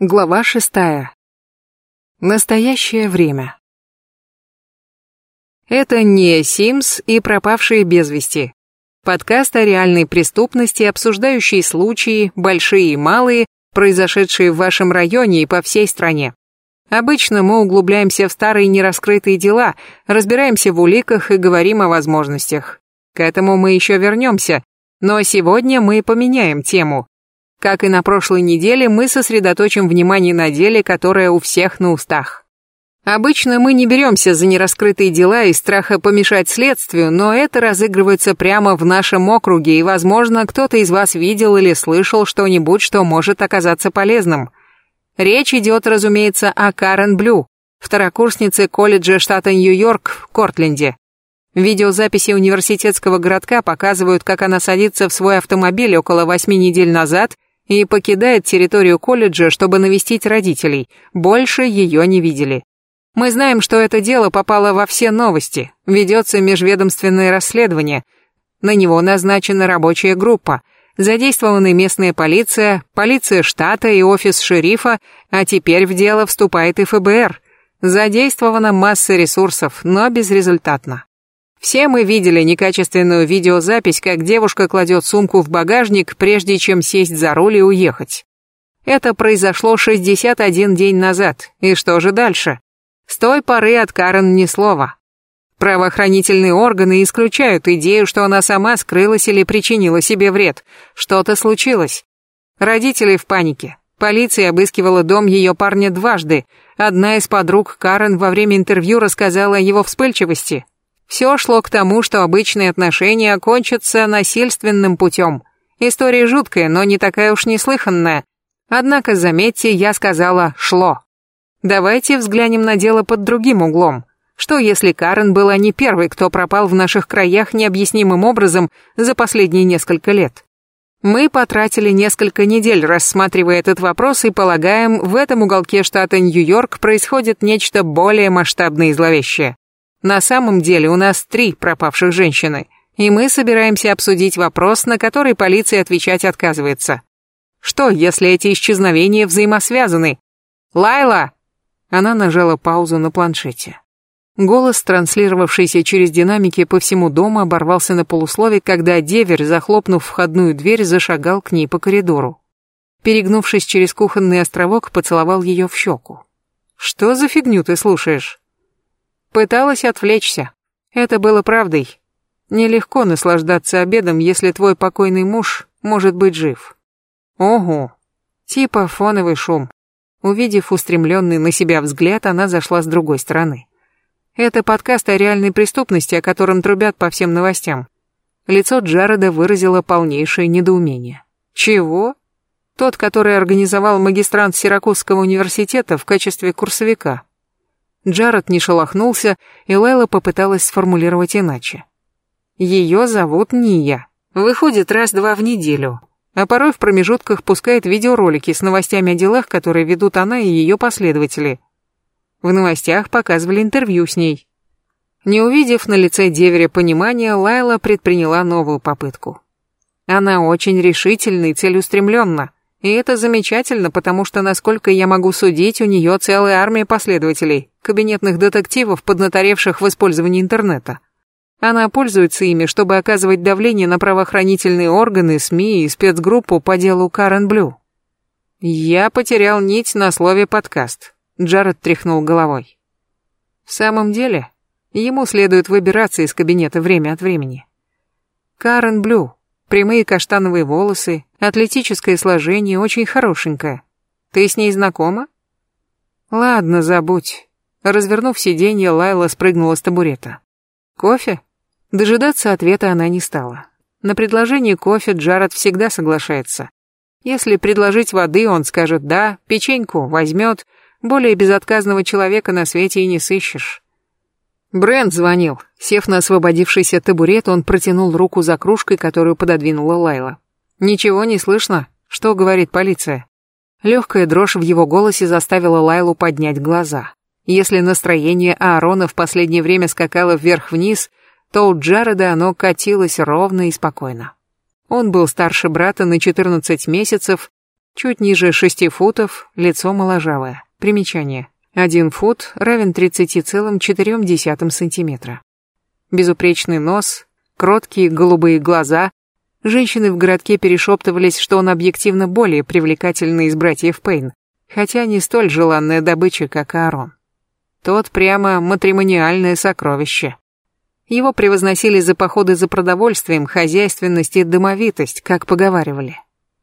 Глава шестая. Настоящее время. Это не Симс и пропавшие без вести. Подкаст о реальной преступности, обсуждающий случаи, большие и малые, произошедшие в вашем районе и по всей стране. Обычно мы углубляемся в старые нераскрытые дела, разбираемся в уликах и говорим о возможностях. К этому мы еще вернемся, но сегодня мы поменяем тему. Как и на прошлой неделе, мы сосредоточим внимание на деле, которое у всех на устах. Обычно мы не беремся за нераскрытые дела из страха помешать следствию, но это разыгрывается прямо в нашем округе, и, возможно, кто-то из вас видел или слышал что-нибудь, что может оказаться полезным. Речь идет, разумеется, о Карен Блю, второкурснице колледжа штата Нью-Йорк в Кортленде. Видеозаписи университетского городка показывают, как она садится в свой автомобиль около восьми недель назад и покидает территорию колледжа, чтобы навестить родителей. Больше ее не видели. Мы знаем, что это дело попало во все новости. Ведется межведомственное расследование. На него назначена рабочая группа. Задействованы местная полиция, полиция штата и офис шерифа, а теперь в дело вступает и ФБР. Задействована масса ресурсов, но безрезультатно. Все мы видели некачественную видеозапись, как девушка кладет сумку в багажник, прежде чем сесть за руль и уехать. Это произошло 61 день назад. И что же дальше? С той поры от Карен ни слова. Правоохранительные органы исключают идею, что она сама скрылась или причинила себе вред. Что-то случилось. Родители в панике. Полиция обыскивала дом ее парня дважды. Одна из подруг Карен во время интервью рассказала о его вспыльчивости, все шло к тому, что обычные отношения окончатся насильственным путем. История жуткая, но не такая уж неслыханная. Однако, заметьте, я сказала «шло». Давайте взглянем на дело под другим углом. Что если Карен была не первой, кто пропал в наших краях необъяснимым образом за последние несколько лет? Мы потратили несколько недель, рассматривая этот вопрос, и полагаем, в этом уголке штата Нью-Йорк происходит нечто более масштабное и зловещее. На самом деле у нас три пропавших женщины, и мы собираемся обсудить вопрос, на который полиция отвечать отказывается. Что, если эти исчезновения взаимосвязаны? Лайла! Она нажала паузу на планшете. Голос, транслировавшийся через динамики по всему дому, оборвался на полуслове, когда деверь, захлопнув входную дверь, зашагал к ней по коридору. Перегнувшись через кухонный островок, поцеловал ее в щеку. «Что за фигню ты слушаешь?» Пыталась отвлечься. Это было правдой. Нелегко наслаждаться обедом, если твой покойный муж может быть жив. Ого. Типа фоновый шум. Увидев устремленный на себя взгляд, она зашла с другой стороны. Это подкаст о реальной преступности, о котором трубят по всем новостям. Лицо Джареда выразило полнейшее недоумение. Чего? Тот, который организовал магистрант Сиракузского университета в качестве курсовика. Джаред не шелохнулся, и Лайла попыталась сформулировать иначе. Ее зовут Ния. Выходит раз-два в неделю, а порой в промежутках пускает видеоролики с новостями о делах, которые ведут она и ее последователи. В новостях показывали интервью с ней. Не увидев на лице деверя понимания, Лайла предприняла новую попытку. Она очень решительна и целеустремленна. И это замечательно, потому что, насколько я могу судить, у нее целая армия последователей, кабинетных детективов, поднаторевших в использовании интернета. Она пользуется ими, чтобы оказывать давление на правоохранительные органы, СМИ и спецгруппу по делу Карен Блю. Я потерял нить на слове «подкаст», Джаред тряхнул головой. В самом деле, ему следует выбираться из кабинета время от времени. Карен Блю, Прямые каштановые волосы, атлетическое сложение, очень хорошенькое. Ты с ней знакома? Ладно, забудь. Развернув сиденье, Лайла спрыгнула с табурета. Кофе? Дожидаться ответа она не стала. На предложение кофе Джаред всегда соглашается. Если предложить воды, он скажет «да», печеньку возьмет. Более безотказного человека на свете и не сыщешь. Брент звонил. Сев на освободившийся табурет, он протянул руку за кружкой, которую пододвинула Лайла. «Ничего не слышно? Что говорит полиция?» Легкая дрожь в его голосе заставила Лайлу поднять глаза. Если настроение Аарона в последнее время скакало вверх-вниз, то у Джареда оно катилось ровно и спокойно. Он был старше брата на 14 месяцев, Чуть ниже 6 футов, лицо моложавое. Примечание. 1 фут равен 30,4 сантиметра. Безупречный нос, кроткие голубые глаза. Женщины в городке перешептывались, что он объективно более привлекательный из братьев Пейн, хотя не столь желанная добыча, как Аарон. Тот прямо матримониальное сокровище. Его превозносили за походы за продовольствием, хозяйственность и домовитость, как поговаривали.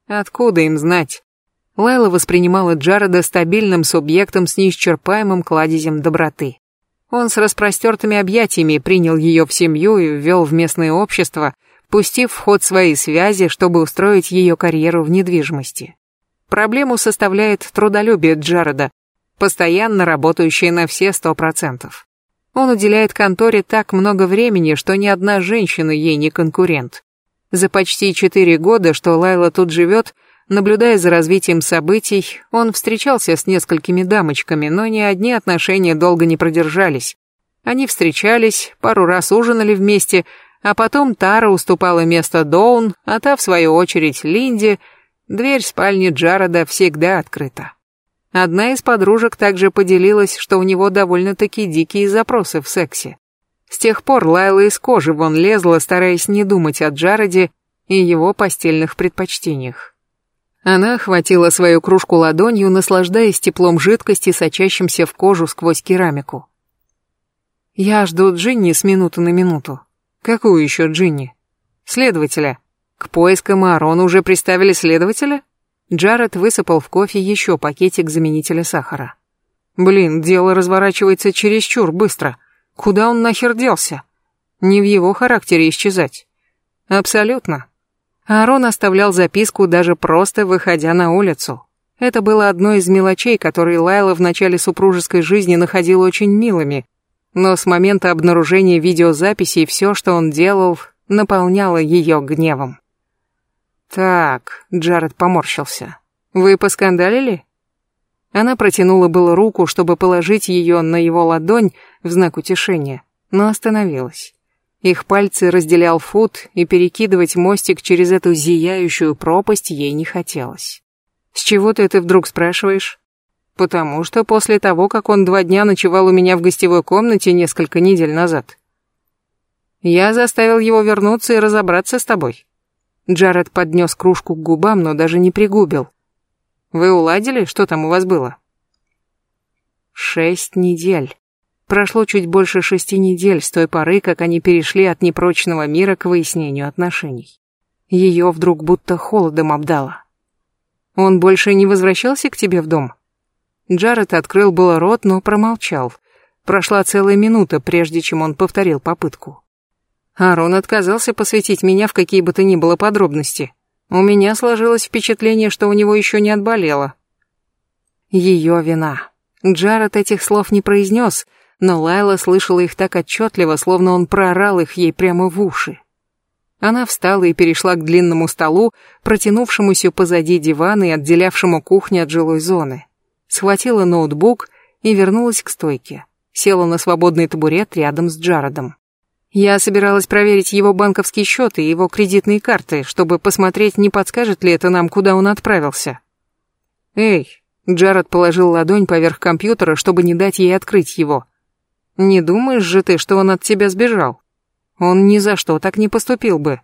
Откуда им знать? Лайла воспринимала Джареда стабильным субъектом с неисчерпаемым кладезем доброты. Он с распростертыми объятиями принял ее в семью и ввел в местное общество, пустив в ход свои связи, чтобы устроить ее карьеру в недвижимости. Проблему составляет трудолюбие Джареда, постоянно работающее на все сто процентов. Он уделяет конторе так много времени, что ни одна женщина ей не конкурент. За почти четыре года, что Лайла тут живет, наблюдая за развитием событий, он встречался с несколькими дамочками, но ни одни отношения долго не продержались. Они встречались, пару раз ужинали вместе, а потом Тара уступала место Доун, а та, в свою очередь, Линде. Дверь спальни Джареда всегда открыта. Одна из подружек также поделилась, что у него довольно-таки дикие запросы в сексе. С тех пор Лайла из кожи вон лезла, стараясь не думать о Джареде и его постельных предпочтениях. Она охватила свою кружку ладонью, наслаждаясь теплом жидкости, сочащимся в кожу сквозь керамику. «Я жду Джинни с минуты на минуту». «Какую еще Джинни?» «Следователя». «К поискам Аарона уже приставили следователя?» Джаред высыпал в кофе еще пакетик заменителя сахара. Блин, дело разворачивается чересчур быстро. Куда он нахер делся? Не в его характере исчезать. Абсолютно. Аарон оставлял записку даже просто выходя на улицу. Это было одной из мелочей, которые Лайла в начале супружеской жизни находила очень милыми, но с момента обнаружения видеозаписей все, что он делал, наполняло ее гневом. «Так», — Джаред поморщился, — «вы поскандалили?» Она протянула было руку, чтобы положить ее на его ладонь в знак утешения, но остановилась. Их пальцы разделял фут, и перекидывать мостик через эту зияющую пропасть ей не хотелось. «С чего ты это вдруг спрашиваешь?» «Потому что после того, как он два дня ночевал у меня в гостевой комнате несколько недель назад, я заставил его вернуться и разобраться с тобой. Джаред поднес кружку к губам, но даже не пригубил. «Вы уладили? Что там у вас было?» Шесть недель. Прошло чуть больше шести недель с той поры, как они перешли от непрочного мира к выяснению отношений. Ее вдруг будто холодом обдало. «Он больше не возвращался к тебе в дом?» Джаред открыл было рот, но промолчал. Прошла целая минута, прежде чем он повторил попытку. Арон отказался посвятить меня в какие бы то ни было подробности. У меня сложилось впечатление, что у него еще не отболело. Ее вина. Джаред этих слов не произнес, но Лайла слышала их так отчетливо, словно он проорал их ей прямо в уши. Она встала и перешла к длинному столу, протянувшемуся позади дивана и отделявшему кухню от жилой зоны. Схватила ноутбук и вернулась к стойке. Села на свободный табурет рядом с Джаредом. Я собиралась проверить его банковские счеты и его кредитные карты, чтобы посмотреть, не подскажет ли это нам, куда он отправился. Эй, Джаред положил ладонь поверх компьютера, чтобы не дать ей открыть его. Не думаешь же ты, что он от тебя сбежал? Он ни за что так не поступил бы.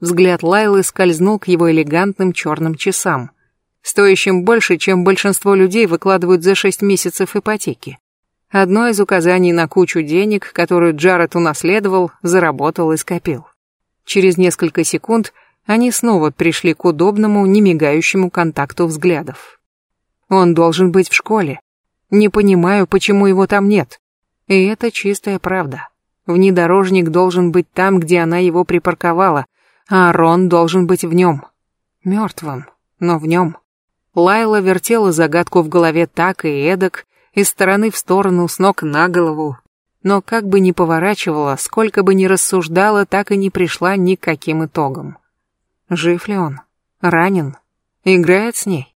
Взгляд Лайлы скользнул к его элегантным черным часам, стоящим больше, чем большинство людей выкладывают за шесть месяцев ипотеки. Одно из указаний на кучу денег, которую Джаред унаследовал, заработал и скопил. Через несколько секунд они снова пришли к удобному, немигающему контакту взглядов. Он должен быть в школе. Не понимаю, почему его там нет. И это чистая правда. Внедорожник должен быть там, где она его припарковала, а Рон должен быть в нем. Мертвым, но в нем. Лайла вертела загадку в голове так и эдак, из стороны в сторону, с ног на голову. Но как бы ни поворачивала, сколько бы ни рассуждала, так и не пришла ни к каким итогам. Жив ли он? Ранен? Играет с ней?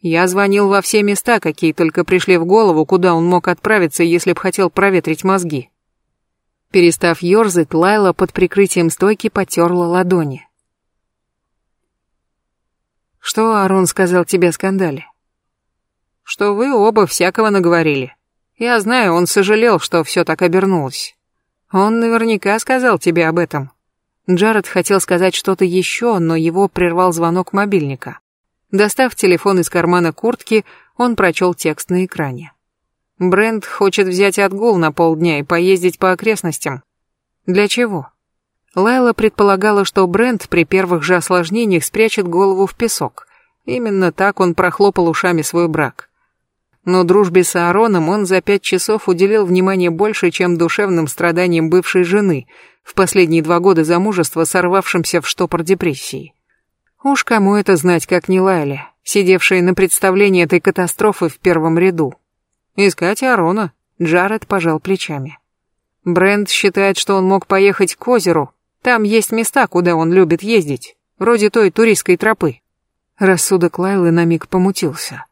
Я звонил во все места, какие только пришли в голову, куда он мог отправиться, если б хотел проветрить мозги. Перестав ерзать, Лайла под прикрытием стойки потерла ладони. Что Арон сказал тебе о скандале? Что вы оба всякого наговорили. Я знаю, он сожалел, что все так обернулось. Он наверняка сказал тебе об этом. Джаред хотел сказать что-то еще, но его прервал звонок мобильника. Достав телефон из кармана куртки, он прочел текст на экране. Брент хочет взять отгул на полдня и поездить по окрестностям. Для чего? Лайла предполагала, что Брент при первых же осложнениях спрячет голову в песок. Именно так он прохлопал ушами свой брак. Но дружбе с Аароном он за пять часов уделил внимание больше, чем душевным страданиям бывшей жены, в последние два года замужества сорвавшимся в штопор депрессии. Уж кому это знать, как не Лайле, сидевшей на представлении этой катастрофы в первом ряду. Искать Аарона. Джаред пожал плечами. Брент считает, что он мог поехать к озеру, там есть места, куда он любит ездить, вроде той туристской тропы. Рассудок Лайлы на миг помутился.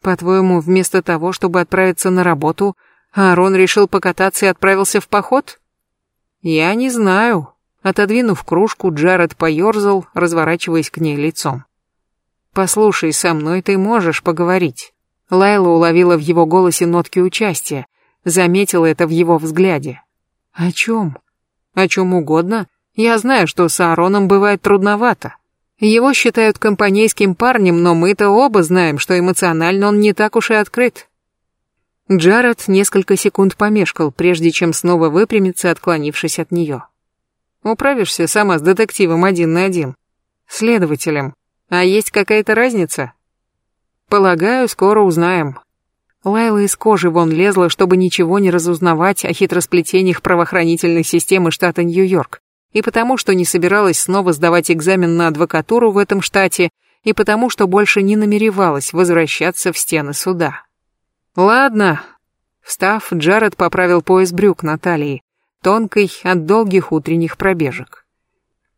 По-твоему, вместо того, чтобы отправиться на работу, Аарон решил покататься и отправился в поход? Я не знаю. Отодвинув кружку, Джаред поерзал, разворачиваясь к ней лицом. «Послушай, со мной ты можешь поговорить». Лайла уловила в его голосе нотки участия, заметила это в его взгляде. «О чем?» О чем угодно. Я знаю, что с Аароном бывает трудновато. Его считают компанейским парнем, но мы-то оба знаем, что эмоционально он не так уж и открыт. Джаред несколько секунд помешкал, прежде чем снова выпрямиться, отклонившись от нее. Управишься сама с детективом один на один. Следователем. А есть какая-то разница? Полагаю, скоро узнаем. Лайла из кожи вон лезла, чтобы ничего не разузнавать о хитросплетениях правоохранительной системы штата Нью-Йорк, и потому что не собиралась снова сдавать экзамен на адвокатуру в этом штате, и потому что больше не намеревалась возвращаться в стены суда. «Ладно». Встав, Джаред поправил пояс брюк на талии, тонкой от долгих утренних пробежек.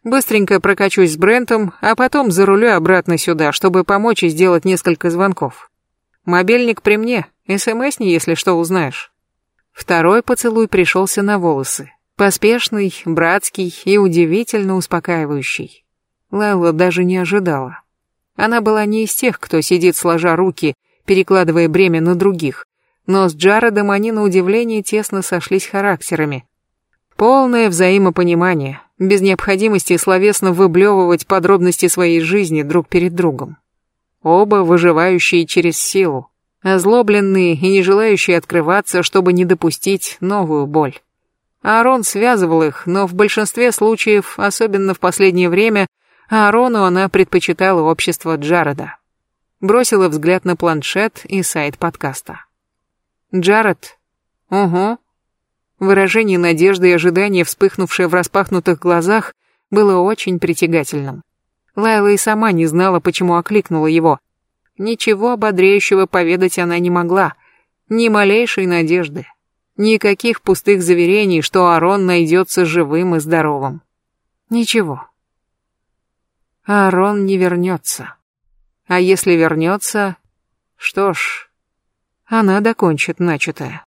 Быстренько прокачусь с Брентом, а потом зарулю обратно сюда, чтобы помочь и сделать несколько звонков. Мобильник при мне, СМСни, если что узнаешь. Второй поцелуй пришелся на волосы. Поспешный, братский и удивительно успокаивающий. Лайла даже не ожидала. Она была не из тех, кто сидит сложа руки, перекладывая бремя на других, но с Джаредом они на удивление тесно сошлись характерами. Полное взаимопонимание, без необходимости словесно выблевывать подробности своей жизни друг перед другом. Оба выживающие через силу, озлобленные и не желающие открываться, чтобы не допустить новую боль. Аарон связывал их, но в большинстве случаев, особенно в последнее время, Аарону она предпочитала общество Джареда. Бросила взгляд на планшет и сайт подкаста. «Джаред?» «Угу». Выражение надежды и ожидания, вспыхнувшее в распахнутых глазах, было очень притягательным. Лайла и сама не знала, почему окликнула его. Ничего ободряющего поведать она не могла. Ни малейшей надежды. Никаких пустых заверений, что Арон найдется живым и здоровым. Ничего. Арон не вернется. А если вернется, что ж, она докончит начатое.